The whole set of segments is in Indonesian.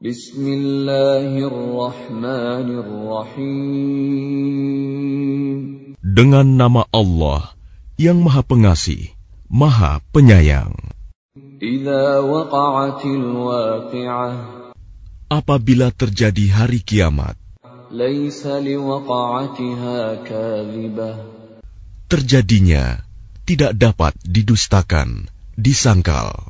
Bismillahirrahmanirrahim. Dengan nama Allah yang Maha Pengasih, Maha Penyayang. Apabila terjadi hari kiamat, terjadinya tidak dapat didustakan, disangkal.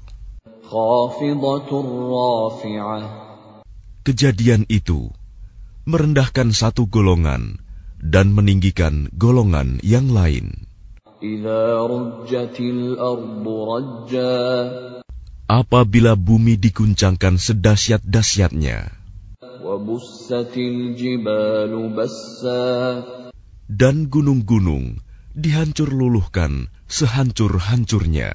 Kejadian itu merendahkan satu golongan dan meninggikan golongan yang lain. Apabila bumi diguncangkan sedahsyat-dahsyatnya, dan gunung-gunung dihancur luluhkan sehancur-hancurnya.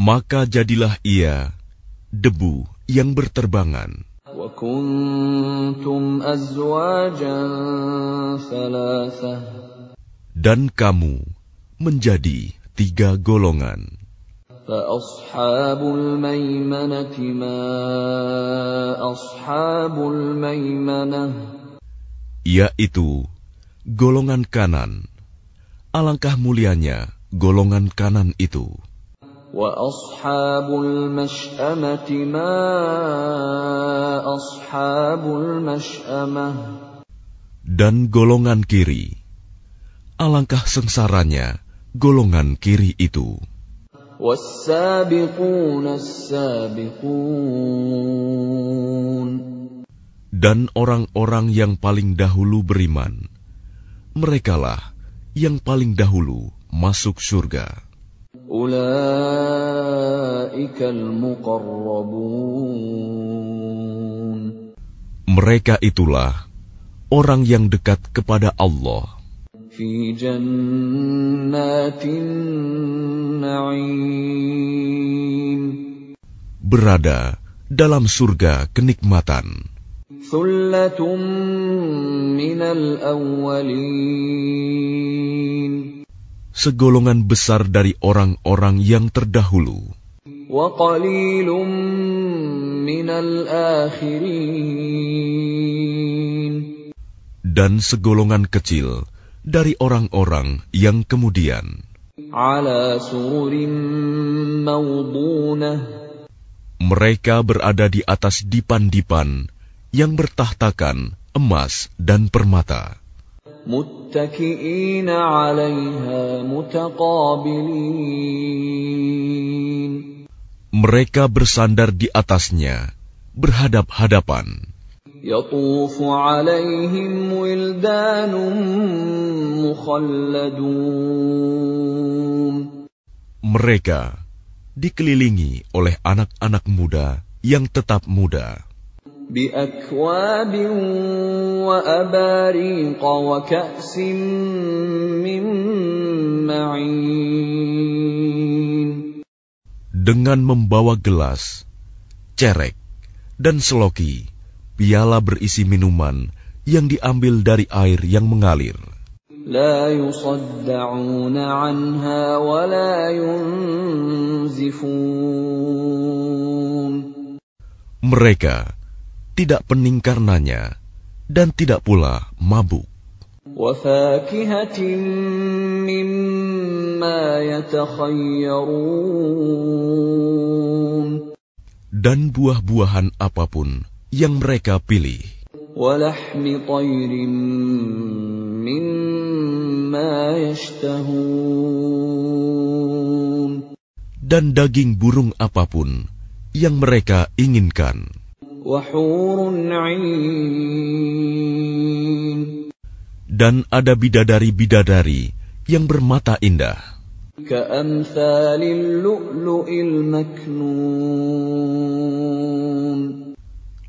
Maka jadilah ia debu yang berterbangan. Dan kamu menjadi tiga golongan. Yaitu golongan kanan. Alangkah mulianya golongan kanan itu. Dan golongan kiri. Alangkah sengsaranya golongan kiri itu. Dan orang-orang yang paling dahulu beriman, merekalah yang paling dahulu masuk surga. Mereka itulah orang yang dekat kepada Allah. Berada dalam surga kenikmatan. Segolongan besar dari orang-orang yang terdahulu. Dan segolongan kecil dari orang-orang yang kemudian. Mereka berada di atas dipan-dipan yang bertahtakan emas dan permata. متكئين عليها متقابلين Mereka bersandar di atasnya, berhadap-hadapan. يطوف عليهم ولدان مخلدون Mereka dikelilingi oleh anak-anak muda yang tetap muda. بأكواب وأباريق وكأس من معين dengan membawa gelas, cerek, dan seloki, piala berisi minuman yang diambil dari air yang mengalir. Mereka tidak pening karenanya, dan tidak pula mabuk. Dan buah-buahan apa pun yang mereka pilih. Dan daging burung apa pun yang mereka inginkan. Dan ada bidadari-bidadari yang bermata indah.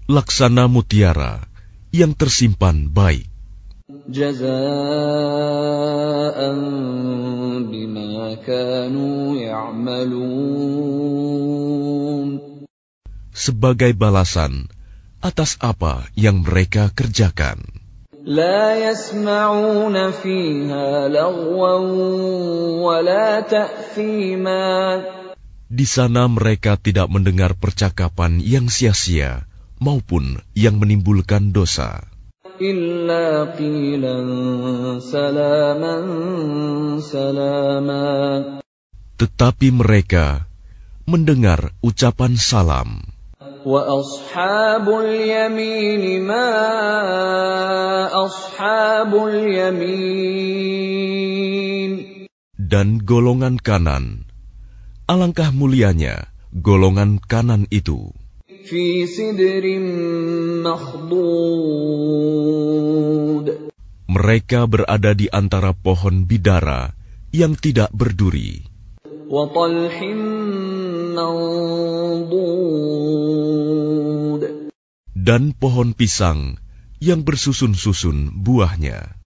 Laksana mutiara yang tersimpan baik. sebagai balasan atas apa yang mereka kerjakan. لا يسمعون فيها لغوا ولا تأثيما Di sana mereka tidak mendengar percakapan yang sia-sia maupun yang menimbulkan dosa. إلا قيلا سلاما سلاما Tetapi mereka mendengar ucapan salam. وأصحاب اليمين ما أصحاب اليمين Dan golongan kanan, alangkah mulianya golongan kanan itu. في سدر مخضود Mereka berada di antara pohon bidara yang tidak berduri وطلح منضود dan pohon pisang yang bersusun-susun buahnya.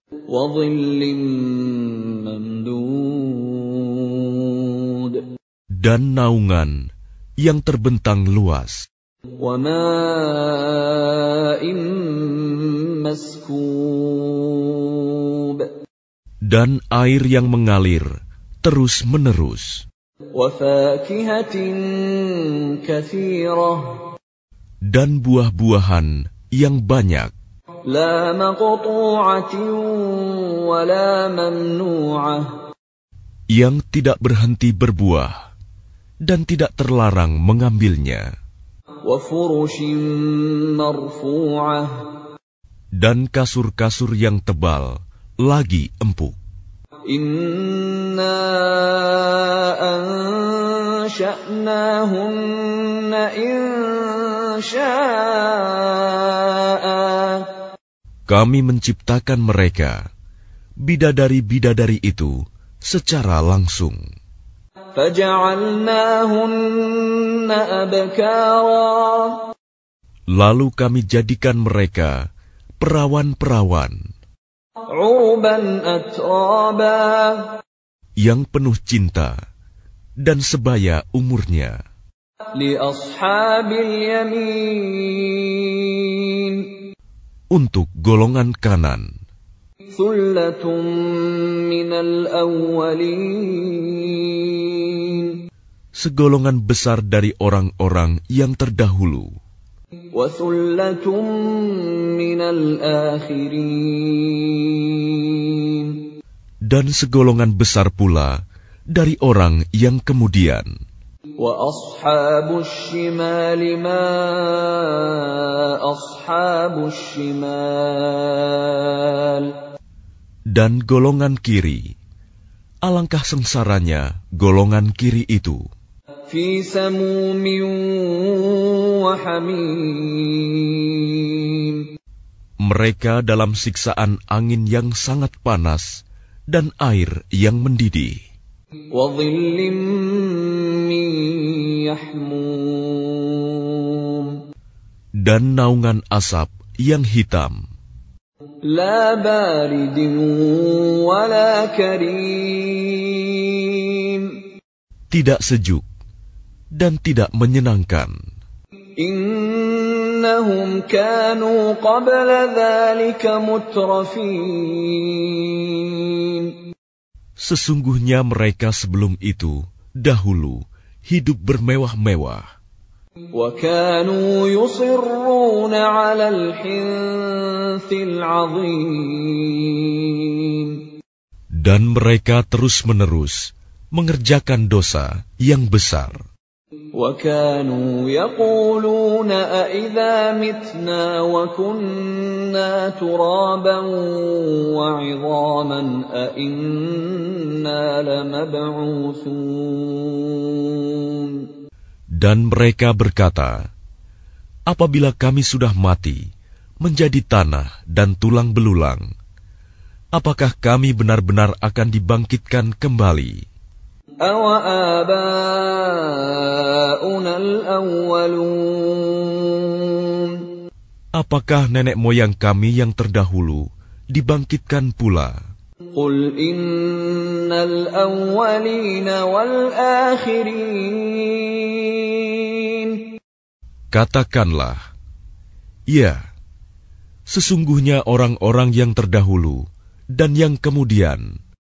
Dan naungan yang terbentang luas. Dan air yang mengalir terus-menerus dan buah-buahan yang banyak. Yang tidak berhenti berbuah dan tidak terlarang mengambilnya. Dan kasur-kasur yang tebal lagi empuk. Inna kami menciptakan mereka, bidadari-bidadari itu, secara langsung. Lalu kami jadikan mereka perawan-perawan yang penuh cinta dan sebaya umurnya. Untuk golongan kanan. Segolongan besar dari orang-orang yang terdahulu. Dan segolongan besar pula dari orang yang kemudian. وأصحاب الشمال ما أصحاب الشمال dan golongan kiri alangkah sengsaranya golongan kiri itu في سموم وحميم mereka dalam siksaan angin yang sangat panas dan air yang mendidih وظل من يحموم dan naungan asap yang hitam لا بارد ولا كريم tidak sejuk dan tidak menyenangkan إنهم كانوا قبل ذلك مترفين sesungguhnya mereka sebelum itu dahulu hidup bermewah-mewah. Dan mereka terus-menerus mengerjakan dosa yang besar. وكانوا يقولون أإذا متنا وكنا ترابا وعظاما أإنا لمبعوثون dan mereka berkata apabila kami sudah mati menjadi tanah dan tulang belulang apakah kami benar-benar akan dibangkitkan kembali أوآباؤنا الأولون Apakah nenek moyang kami yang terdahulu dibangkitkan pula? Katakanlah, ya, sesungguhnya orang-orang yang terdahulu dan yang kemudian,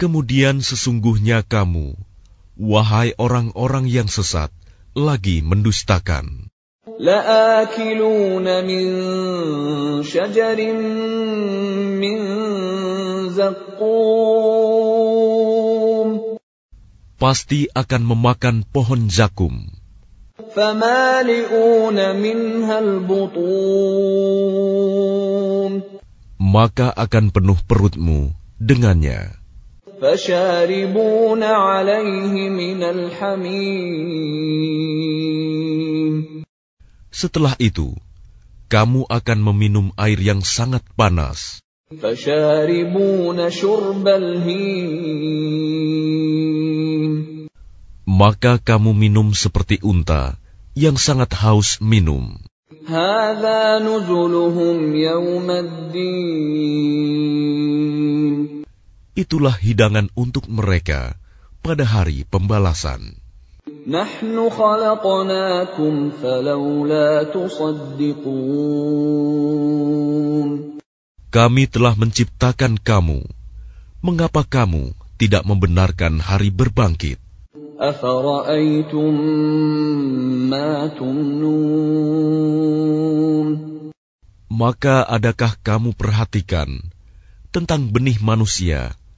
Kemudian sesungguhnya kamu, wahai orang-orang yang sesat, lagi mendustakan. لآكلون من شجر من زقوم Pasti akan memakan pohon zakum, فمالئون منها البطون maka akan penuh perutmu dengannya. فشاربون عليه من الحميم Setelah itu, kamu akan meminum air yang sangat panas. فشاربون شرب الهيم Maka kamu minum seperti unta yang sangat haus minum. هذا نزلهم يوم الدين itulah hidangan untuk mereka pada hari pembalasan. Kami telah menciptakan kamu. Mengapa kamu tidak membenarkan hari berbangkit? Maka adakah kamu perhatikan tentang benih manusia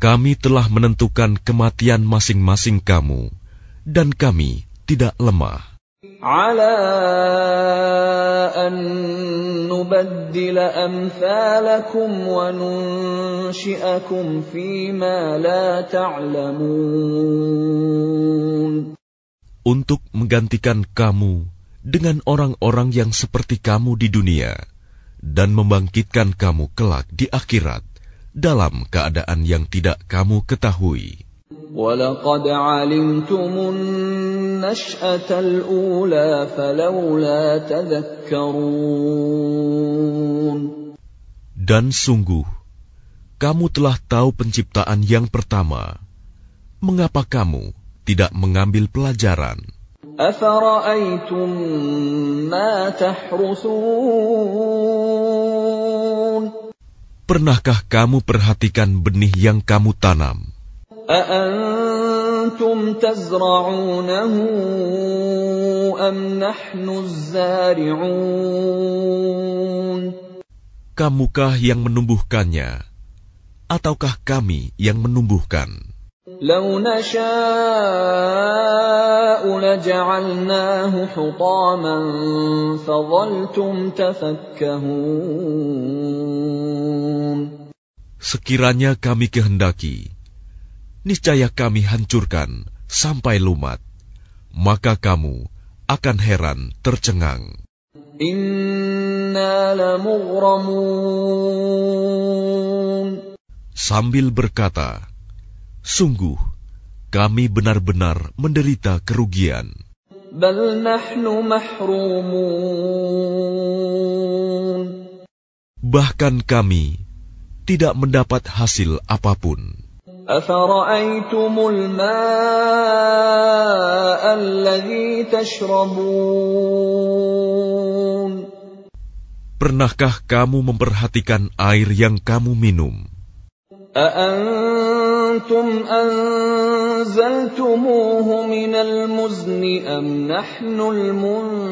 Kami telah menentukan kematian masing-masing kamu, dan kami tidak lemah. على أن نبدل أمثالكم وننشئكم فيما لا تعلمون Untuk menggantikan kamu dengan orang-orang yang seperti kamu di dunia, dan membangkitkan kamu kelak di akhirat dalam keadaan yang tidak kamu ketahui. ولقد علمتم النشأة الأولى فلولا تذكرون Dan sungguh, kamu telah tahu penciptaan yang pertama. Mengapa kamu tidak mengambil pelajaran? أفرأيتم ما تحرثون Pernahkah kamu perhatikan benih yang kamu tanam? أأنتم تزرعونه أم نحن الزارعون Kamukah yang menumbuhkannya, ataukah kami yang menumbuhkan? لو نشاء لجعلناه حطاما فظلتم تفكهون Sekiranya kami kehendaki, niscaya kami hancurkan sampai lumat, maka kamu akan heran tercengang. إنا لمغرمون Sambil berkata, Sungguh, kami benar-benar menderita kerugian. بل نحن محرومون Bahkan kami tidak mendapat hasil apapun. أفرأيتم الماء الذي تشربون Pernahkah kamu memperhatikan air yang kamu minum? أأنتم أنزلتموه من المزن أم نحن المنزلون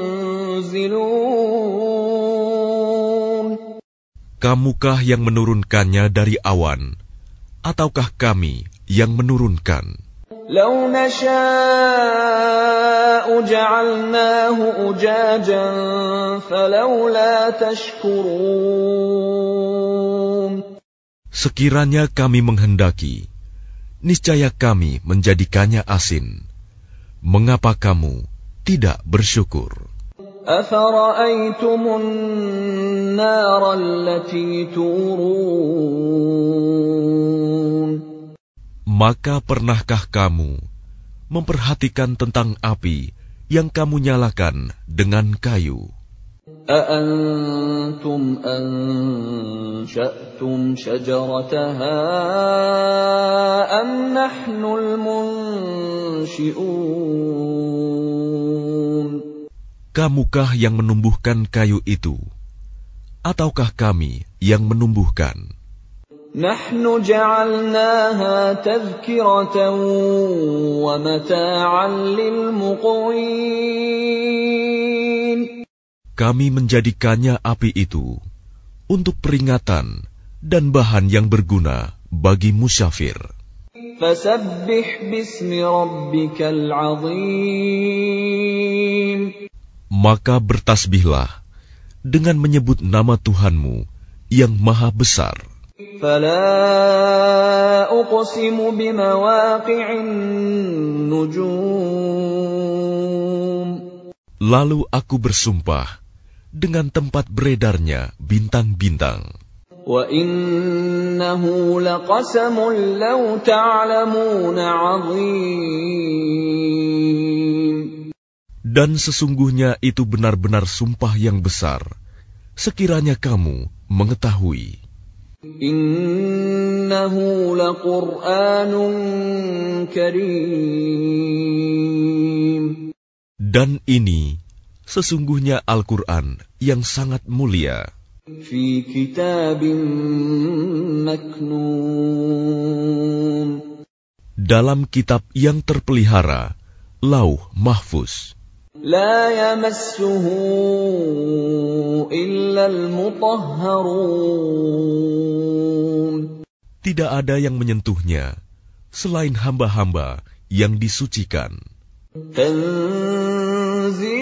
Kamukah yang menurunkannya dari awan, ataukah kami yang menurunkan? لو نشاء جعلناه أجاجا فلولا تشكرون Sekiranya kami menghendaki, niscaya kami menjadikannya asin. Mengapa kamu tidak bersyukur? Maka pernahkah kamu memperhatikan tentang api yang kamu nyalakan dengan kayu? أأنتم أنشأتم شجرتها أم نحن المنشئون Kamukah yang menumbuhkan kayu itu? Ataukah kami yang menumbuhkan? نحن جعلناها تذكرة ومتاعا للمقوين kami menjadikannya api itu untuk peringatan dan bahan yang berguna bagi musyafir. Maka bertasbihlah dengan menyebut nama Tuhanmu yang maha besar. Lalu aku bersumpah dengan tempat beredarnya bintang-bintang. وإنه لقسم لو تعلمون عظيم Dan sesungguhnya itu benar-benar sumpah yang besar, sekiranya kamu mengetahui. إنه لقرآن كريم Dan ini sesungguhnya Al-Quran yang sangat mulia في كتاب مكنون dalam kitab yang terpelihara, Lauh Mahfuz. لا يمسه إلا المطهرون Tidak ada yang menyentuhnya selain hamba-hamba yang disucikan. تنزيل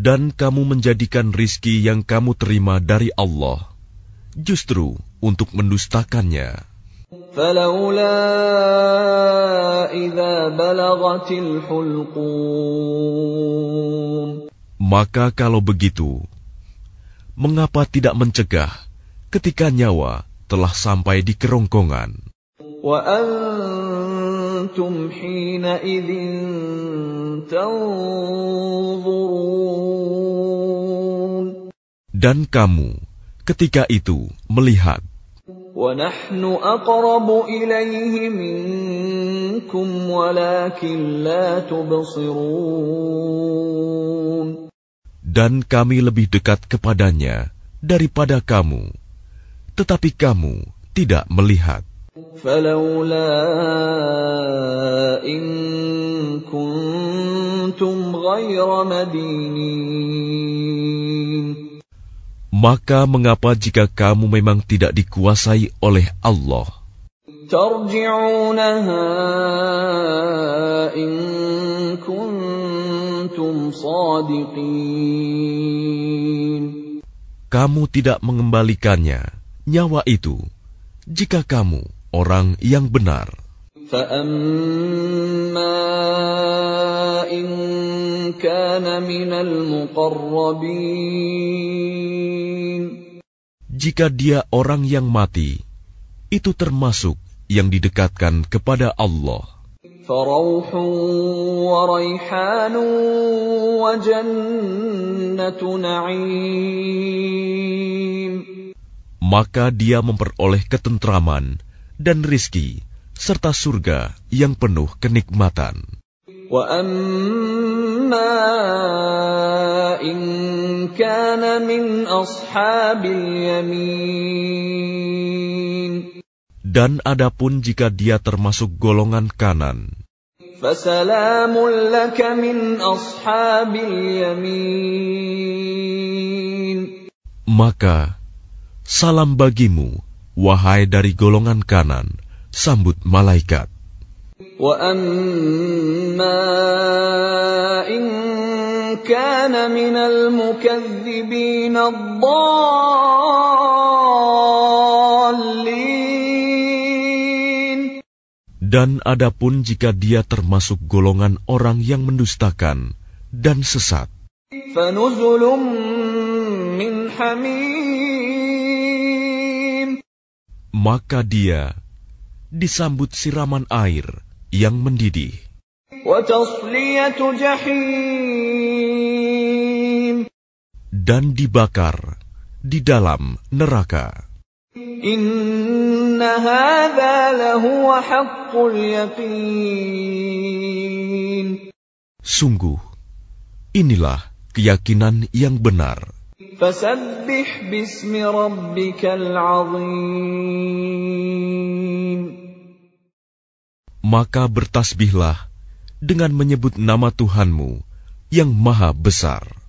dan kamu menjadikan rizki yang kamu terima dari Allah justru untuk mendustakannya. Maka kalau begitu, mengapa tidak mencegah ketika nyawa telah sampai di kerongkongan? وأنتم حينئذ تنظرون Dan kamu ketika itu melihat, ونحن أقرب إليه منكم ولكن لا تبصرون dan kami lebih dekat kepadanya daripada kamu, tetapi kamu tidak melihat. فلولا إن كنتم غير مدينين Maka mengapa jika kamu memang tidak dikuasai oleh Allah, ترجعونها إن كنتم صادقين kamu tidak mengembalikannya, nyawa itu, jika kamu orang yang benar. Jika dia orang yang mati, itu termasuk yang didekatkan kepada Allah. Maka dia memperoleh ketentraman, dan rizki, serta surga yang penuh kenikmatan. Dan adapun jika dia termasuk golongan kanan, maka salam bagimu wahai dari golongan kanan, sambut malaikat. وَأَمَّا إِن كَانَ مِنَ الْمُكَذِّبِينَ الضَّالِّينَ Dan adapun jika dia termasuk golongan orang yang mendustakan dan sesat, فَنُزُلٌ مِّنْ حَمِيمٍ maka dia disambut siraman air yang mendidih. Dan dibakar di dalam neraka. Sungguh, inilah keyakinan yang benar. Maka bertasbihlah dengan menyebut nama Tuhanmu yang maha besar.